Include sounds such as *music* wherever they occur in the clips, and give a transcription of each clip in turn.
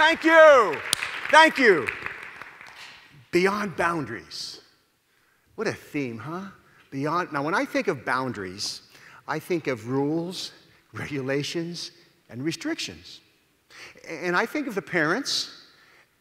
Thank you. Thank you. Beyond boundaries. What a theme, huh? Beyond. Now, when I think of boundaries, I think of rules, regulations, and restrictions. And I think of the parents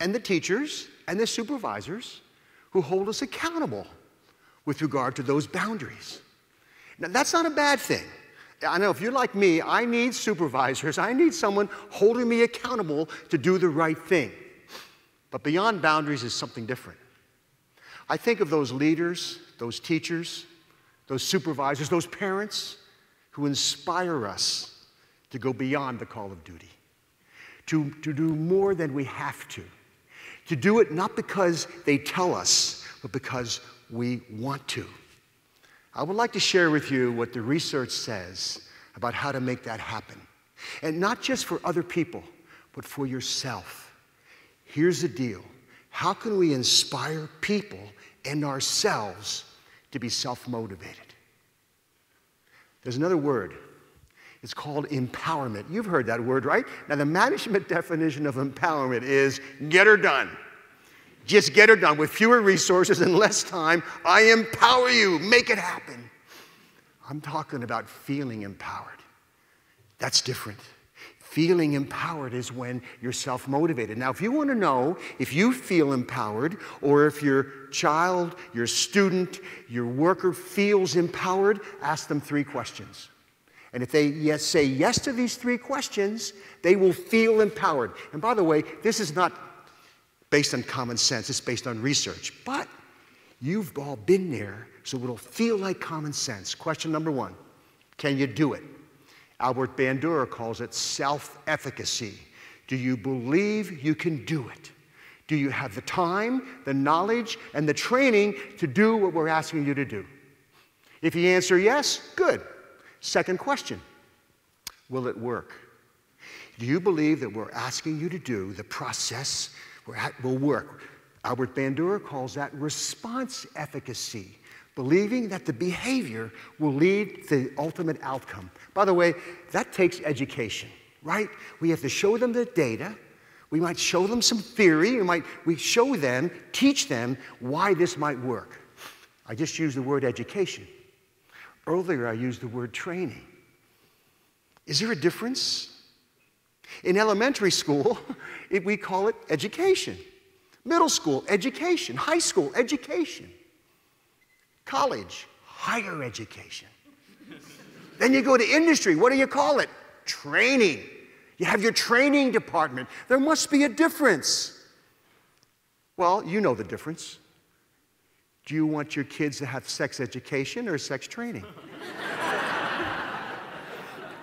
and the teachers and the supervisors who hold us accountable with regard to those boundaries. Now, that's not a bad thing. I know if you're like me, I need supervisors. I need someone holding me accountable to do the right thing. But beyond boundaries is something different. I think of those leaders, those teachers, those supervisors, those parents who inspire us to go beyond the call of duty, to, to do more than we have to, to do it not because they tell us, but because we want to. I would like to share with you what the research says about how to make that happen. And not just for other people, but for yourself. Here's the deal how can we inspire people and ourselves to be self motivated? There's another word. It's called empowerment. You've heard that word, right? Now, the management *laughs* definition of empowerment is get her done. Just get her done with fewer resources and less time. I empower you. Make it happen. I'm talking about feeling empowered. That's different. Feeling empowered is when you're self motivated. Now, if you want to know if you feel empowered or if your child, your student, your worker feels empowered, ask them three questions. And if they yes, say yes to these three questions, they will feel empowered. And by the way, this is not based on common sense, it's based on research. But you've all been there, so it'll feel like common sense. Question number one Can you do it? Albert Bandura calls it self efficacy. Do you believe you can do it? Do you have the time, the knowledge, and the training to do what we're asking you to do? If you answer yes, good. Second question Will it work? Do you believe that we're asking you to do the process will work. Albert Bandura calls that response efficacy, believing that the behavior will lead to the ultimate outcome. By the way, that takes education, right? We have to show them the data. We might show them some theory. We might we show them, teach them why this might work. I just used the word education. Earlier, I used the word training. Is there a difference? In elementary school, *laughs* it, we call it education. Middle school, education. High school, education. College, higher education. then you go to industry. What do you call it? Training. You have your training department. There must be a difference. Well, you know the difference. Do you want your kids to have sex education or sex training?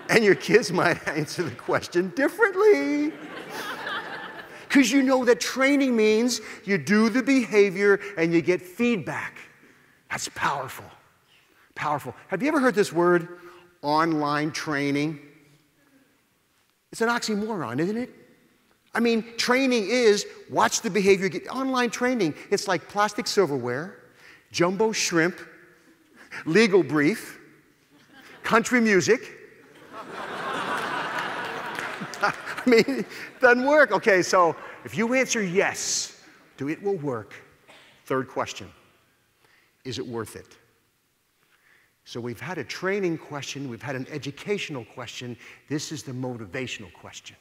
And your kids might *laughs* answer the question differently. Because you know that training means you do the behavior and you get feedback. That's powerful. Powerful. Have you ever heard this word, online training? It's an oxymoron, isn't it? I mean, training is watch the behavior. Get, online training, it's like plastic silverware, jumbo shrimp, legal brief, country music, *laughs* I mean, it doesn't work. Okay, so if you answer yes to it will work, third question is it worth it? So we've had a training question, we've had an educational question. This is the motivational question.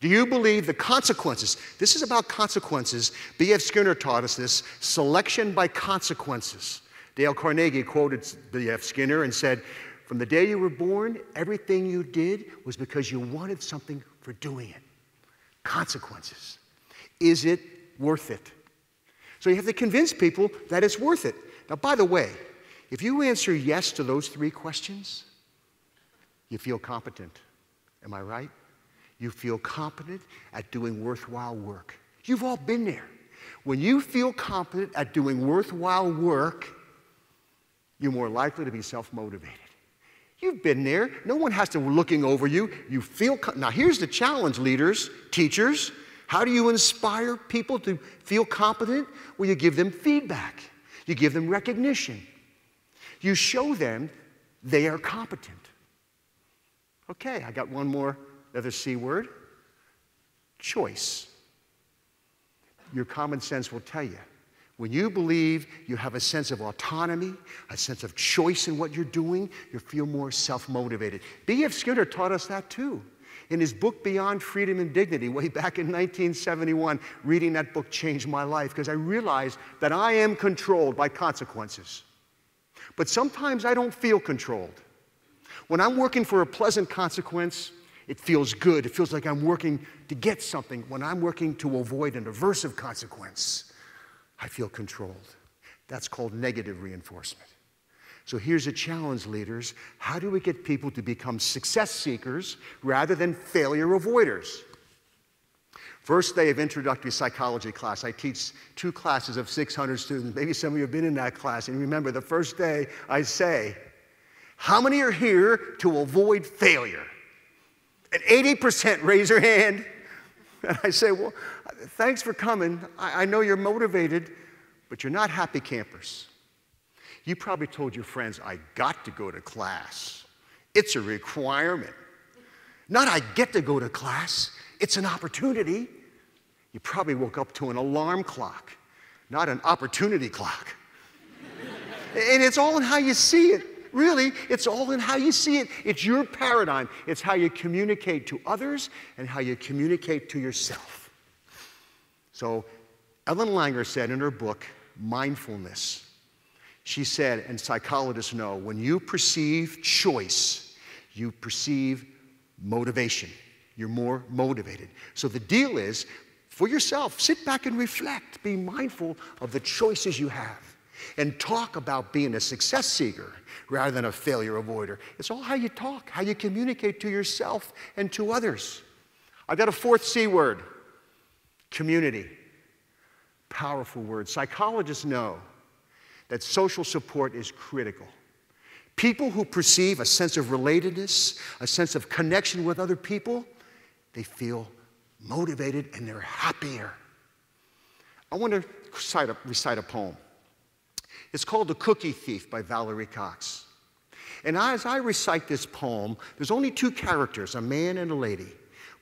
Do you believe the consequences? This is about consequences. B.F. Skinner taught us this selection by consequences. Dale Carnegie quoted B.F. Skinner and said, from the day you were born, everything you did was because you wanted something for doing it. Consequences. Is it worth it? So you have to convince people that it's worth it. Now, by the way, if you answer yes to those three questions, you feel competent. Am I right? You feel competent at doing worthwhile work. You've all been there. When you feel competent at doing worthwhile work, you're more likely to be self motivated. You've been there. No one has to be looking over you. You feel now here's the challenge leaders, teachers. How do you inspire people to feel competent? Well, you give them feedback. You give them recognition. You show them they are competent. Okay, I got one more other C word. choice. Your common sense will tell you. When you believe you have a sense of autonomy, a sense of choice in what you're doing, you feel more self motivated. B.F. Skinner taught us that too. In his book Beyond Freedom and Dignity, way back in 1971, reading that book changed my life because I realized that I am controlled by consequences. But sometimes I don't feel controlled. When I'm working for a pleasant consequence, it feels good. It feels like I'm working to get something. When I'm working to avoid an aversive consequence, I feel controlled. That's called negative reinforcement. So here's a challenge, leaders. How do we get people to become success seekers rather than failure avoiders? First day of introductory psychology class, I teach two classes of 600 students. Maybe some of you have been in that class. And remember, the first day I say, How many are here to avoid failure? And 80% raise their hand. *laughs* And I say, Well, thanks for coming. I, I know you're motivated, but you're not happy campers. You probably told your friends, I got to go to class. It's a requirement. Not I get to go to class, it's an opportunity. You probably woke up to an alarm clock, not an opportunity clock. *laughs* and it's all in how you see it. Really, it's all in how you see it. It's your paradigm. It's how you communicate to others and how you communicate to yourself. So, Ellen Langer said in her book, Mindfulness, she said, and psychologists know, when you perceive choice, you perceive motivation. You're more motivated. So the deal is for yourself, sit back and reflect. Be mindful of the choices you have. And talk about being a success seeker rather than a failure avoider. It's all how you talk, how you communicate to yourself and to others. I've got a fourth C word community. Powerful word. Psychologists know that social support is critical. People who perceive a sense of relatedness, a sense of connection with other people, they feel motivated, and they're happier. I want to recite a, recite a poem. It's called The Cookie Thief by Valerie Cox. And as I recite this poem, there's only two characters, a man and a lady.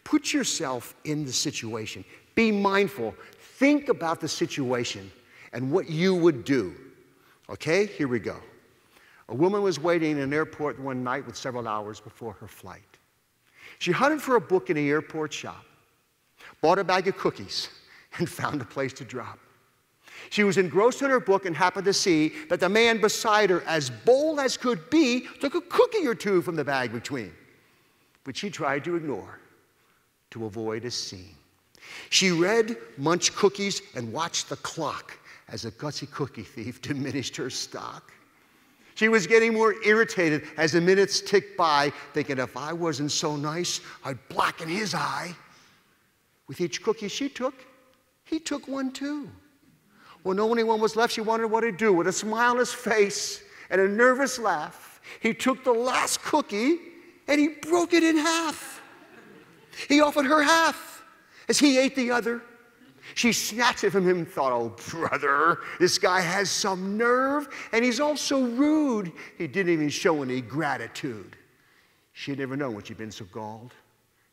Put yourself in the situation. Be mindful. Think about the situation and what you would do. Okay, here we go. A woman was waiting in an airport one night with several hours before her flight. She hunted for a book in the airport shop bought a bag of cookies, *laughs* and found a place to drop. She was engrossed in her book and happened to see that the man beside her, as bold as could be, took a cookie or two from the bag between, which she tried to ignore to avoid a scene. She read, munched cookies, and watched the clock as a gutsy cookie thief *laughs* diminished her stock. She was getting more irritated as the minutes ticked by, thinking if I wasn't so nice, I'd blacken his eye. With each cookie she took, he took one too. When only one was left, she wondered what he'd do. With a smile on his face and a nervous laugh, he took the last cookie and he broke it in half. He offered her half as he ate the other. She snatched it from him and thought, oh, brother, this guy has some nerve and he's also rude. He didn't even show any gratitude. She had never known when she'd been so galled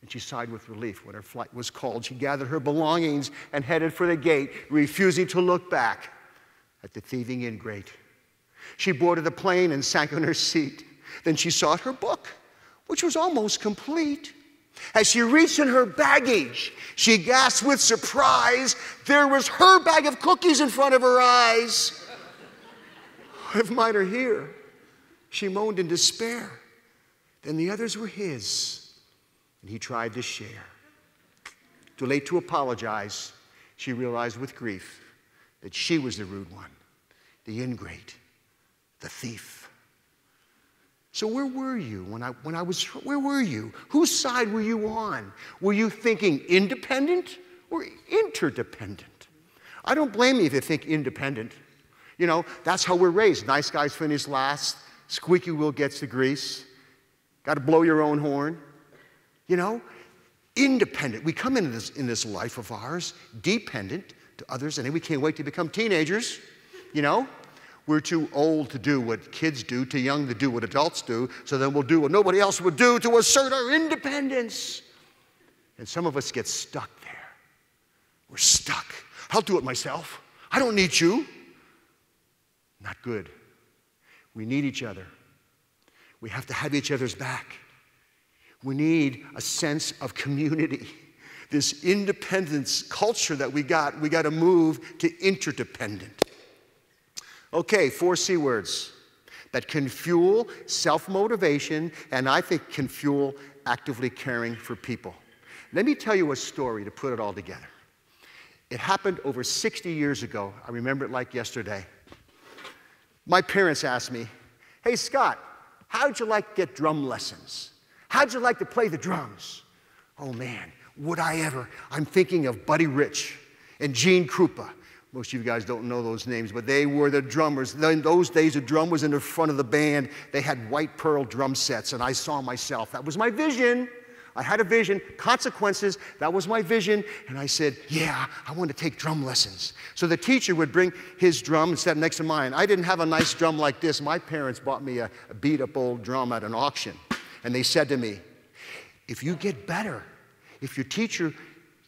and she sighed with relief when her flight was called. She gathered her belongings and headed for the gate, refusing to look back at the thieving ingrate. She boarded the plane and sank on her seat. Then she sought her book, which was almost complete. As she reached in her baggage, she gasped with surprise. There was her bag of cookies in front of her eyes. *laughs* if mine are here, she moaned in despair. Then the others were his and he tried to share. Too late to apologize, she realized with grief that she was the rude one, the ingrate, the thief. So where were you when I, when I was, where were you? Whose side were you on? Were you thinking independent or interdependent? I don't blame you if you think independent. You know, that's how we're raised. Nice guys finish last, squeaky wheel gets the grease. Got to blow your own horn you know, independent. We come into this, in this life of ours dependent to others, and then we can't wait to become teenagers, you know. We're too old to do what kids do, too young to do what adults do, so then we'll do what nobody else would do to assert our independence. And some of us get stuck there. We're stuck. I'll do it myself. I don't need you. Not good. We need each other. We have to have each other's back. We need a sense of community. This independence culture that we got, we got to move to interdependent. Okay, four C words that can fuel self motivation and I think can fuel actively caring for people. Let me tell you a story to put it all together. It happened over 60 years ago. I remember it like yesterday. My parents asked me, Hey, Scott, how'd you like to get drum lessons? How'd you like to play the drums? Oh man, would I ever? I'm thinking of Buddy Rich and Gene Krupa. Most of you guys don't know those names, but they were the drummers. In those days, a drum was in the front of the band. They had white pearl drum sets, and I saw myself. That was my vision. I had a vision, consequences, that was my vision. And I said, Yeah, I want to take drum lessons. So the teacher would bring his drum and set next to mine. I didn't have a nice drum like this. My parents bought me a, a beat up old drum at an auction. And they said to me, If you get better, if your teacher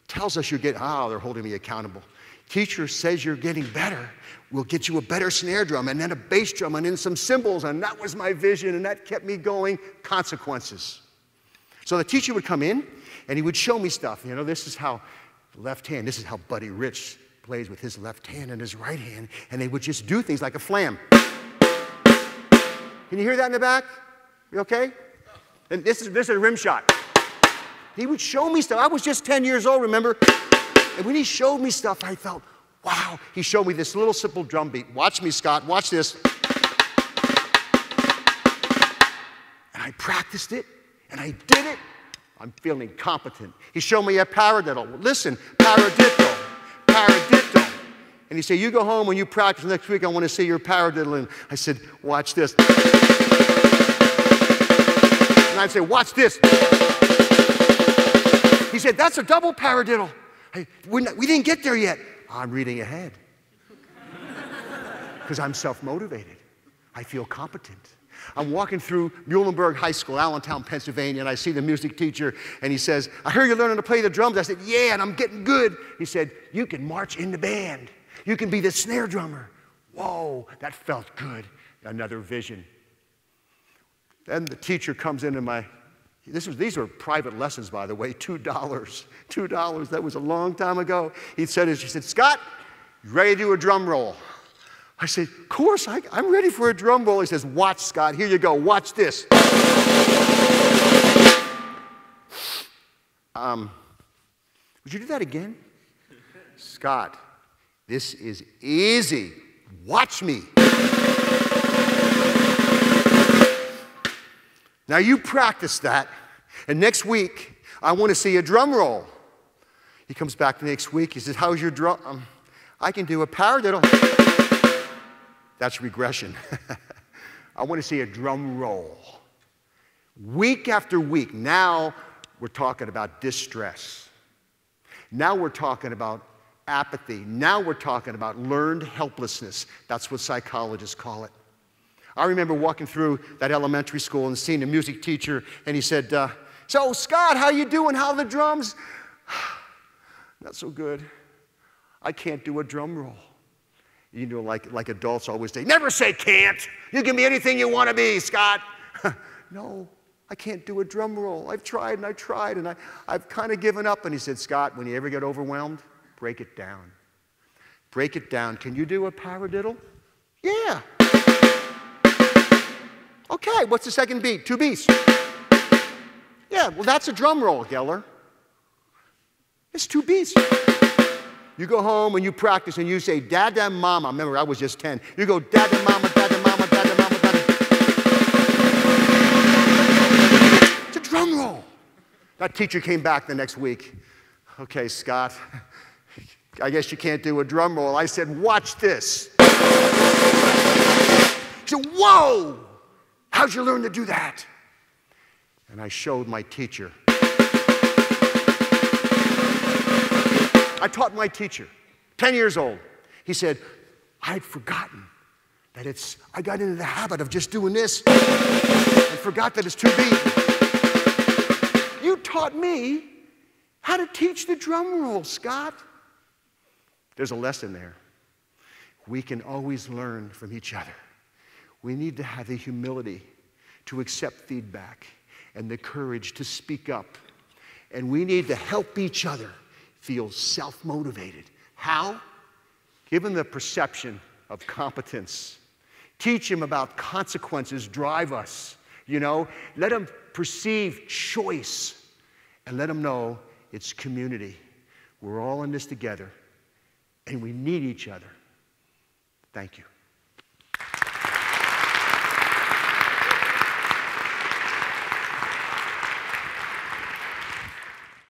tells us you're getting, oh, they're holding me accountable teacher says you're getting better, we'll get you a better snare drum and then a bass drum and then some cymbals. And that was my vision, and that kept me going. Consequences. So the teacher would come in and he would show me stuff. You know, this is how left hand, this is how Buddy Rich plays with his left hand and his right hand. And they would just do things like a flam. Can you hear that in the back? You okay? And this is, this is a rim shot. He would show me stuff. I was just 10 years old, remember? And when he showed me stuff, I felt, wow. He showed me this little simple drum beat. Watch me, Scott. Watch this. And I practiced it, and I did it. I'm feeling competent. He showed me a paradiddle. Listen, paradiddle, paradiddle. And he said, You go home and you practice next week. I want to see your paradiddle. And I said, Watch this. And I'd say, Watch this. He said, That's a double paradiddle. Hey, not, we didn't get there yet. I'm reading ahead *laughs* because I'm self motivated. I feel competent. I'm walking through Muhlenberg High School, Allentown, Pennsylvania, and I see the music teacher, and he says, I hear you're learning to play the drums. I said, Yeah, and I'm getting good. He said, You can march in the band, you can be the snare drummer. Whoa, that felt good. Another vision. Then the teacher comes into my this was, these were private lessons, by the way, *laughs* $2. $2. That was a long time ago. He said, he said, Scott, you ready to do a drum roll? I said, Of course, I, I'm ready for a drum roll. He says, Watch, Scott. Here you go. Watch this. Um, would you do that again? *laughs* Scott, this is easy. Watch me. Now you practice that, and next week I want to see a drum roll. He comes back the next week. He says, How's your drum? Um, I can do a paradiddle. That's regression. *laughs* I want to see a drum roll. Week after week, now we're talking about distress. Now we're talking about apathy. Now we're talking about learned helplessness. That's what psychologists call it. I remember walking through that elementary school and seeing a music teacher, and he said, uh, "So Scott, how you doing? How the drums?" *sighs* Not so good. I can't do a drum roll. You know, like, like adults always say, never say can't. You can be anything you want to be, Scott. *laughs* no, I can't do a drum roll. I've tried and I tried and I, I've kind of given up. And he said, Scott, when you ever get overwhelmed, break it down. Break it down. Can you do a paradiddle? Yeah. Okay, what's the second beat? Two beats. Yeah, well, that's a drum roll, Geller. It's two beats. You go home and you practice and you say, Dada Mama. Remember, I was just 10. You go, Dada Mama, Dada Mama, Dada Mama, Dada. It's a drum roll. That teacher came back the next week. Okay, Scott, I guess you can't do a drum roll. I said, Watch this. He said, Whoa! How'd you learn to do that? And I showed my teacher. I taught my teacher, 10 years old. He said, I'd forgotten that it's, I got into the habit of just doing this and forgot that it's two beat. You taught me how to teach the drum roll, Scott. There's a lesson there. We can always learn from each other. We need to have the humility to accept feedback and the courage to speak up. And we need to help each other feel self motivated. How? Give them the perception of competence. Teach them about consequences, drive us. You know, let them perceive choice and let them know it's community. We're all in this together and we need each other. Thank you.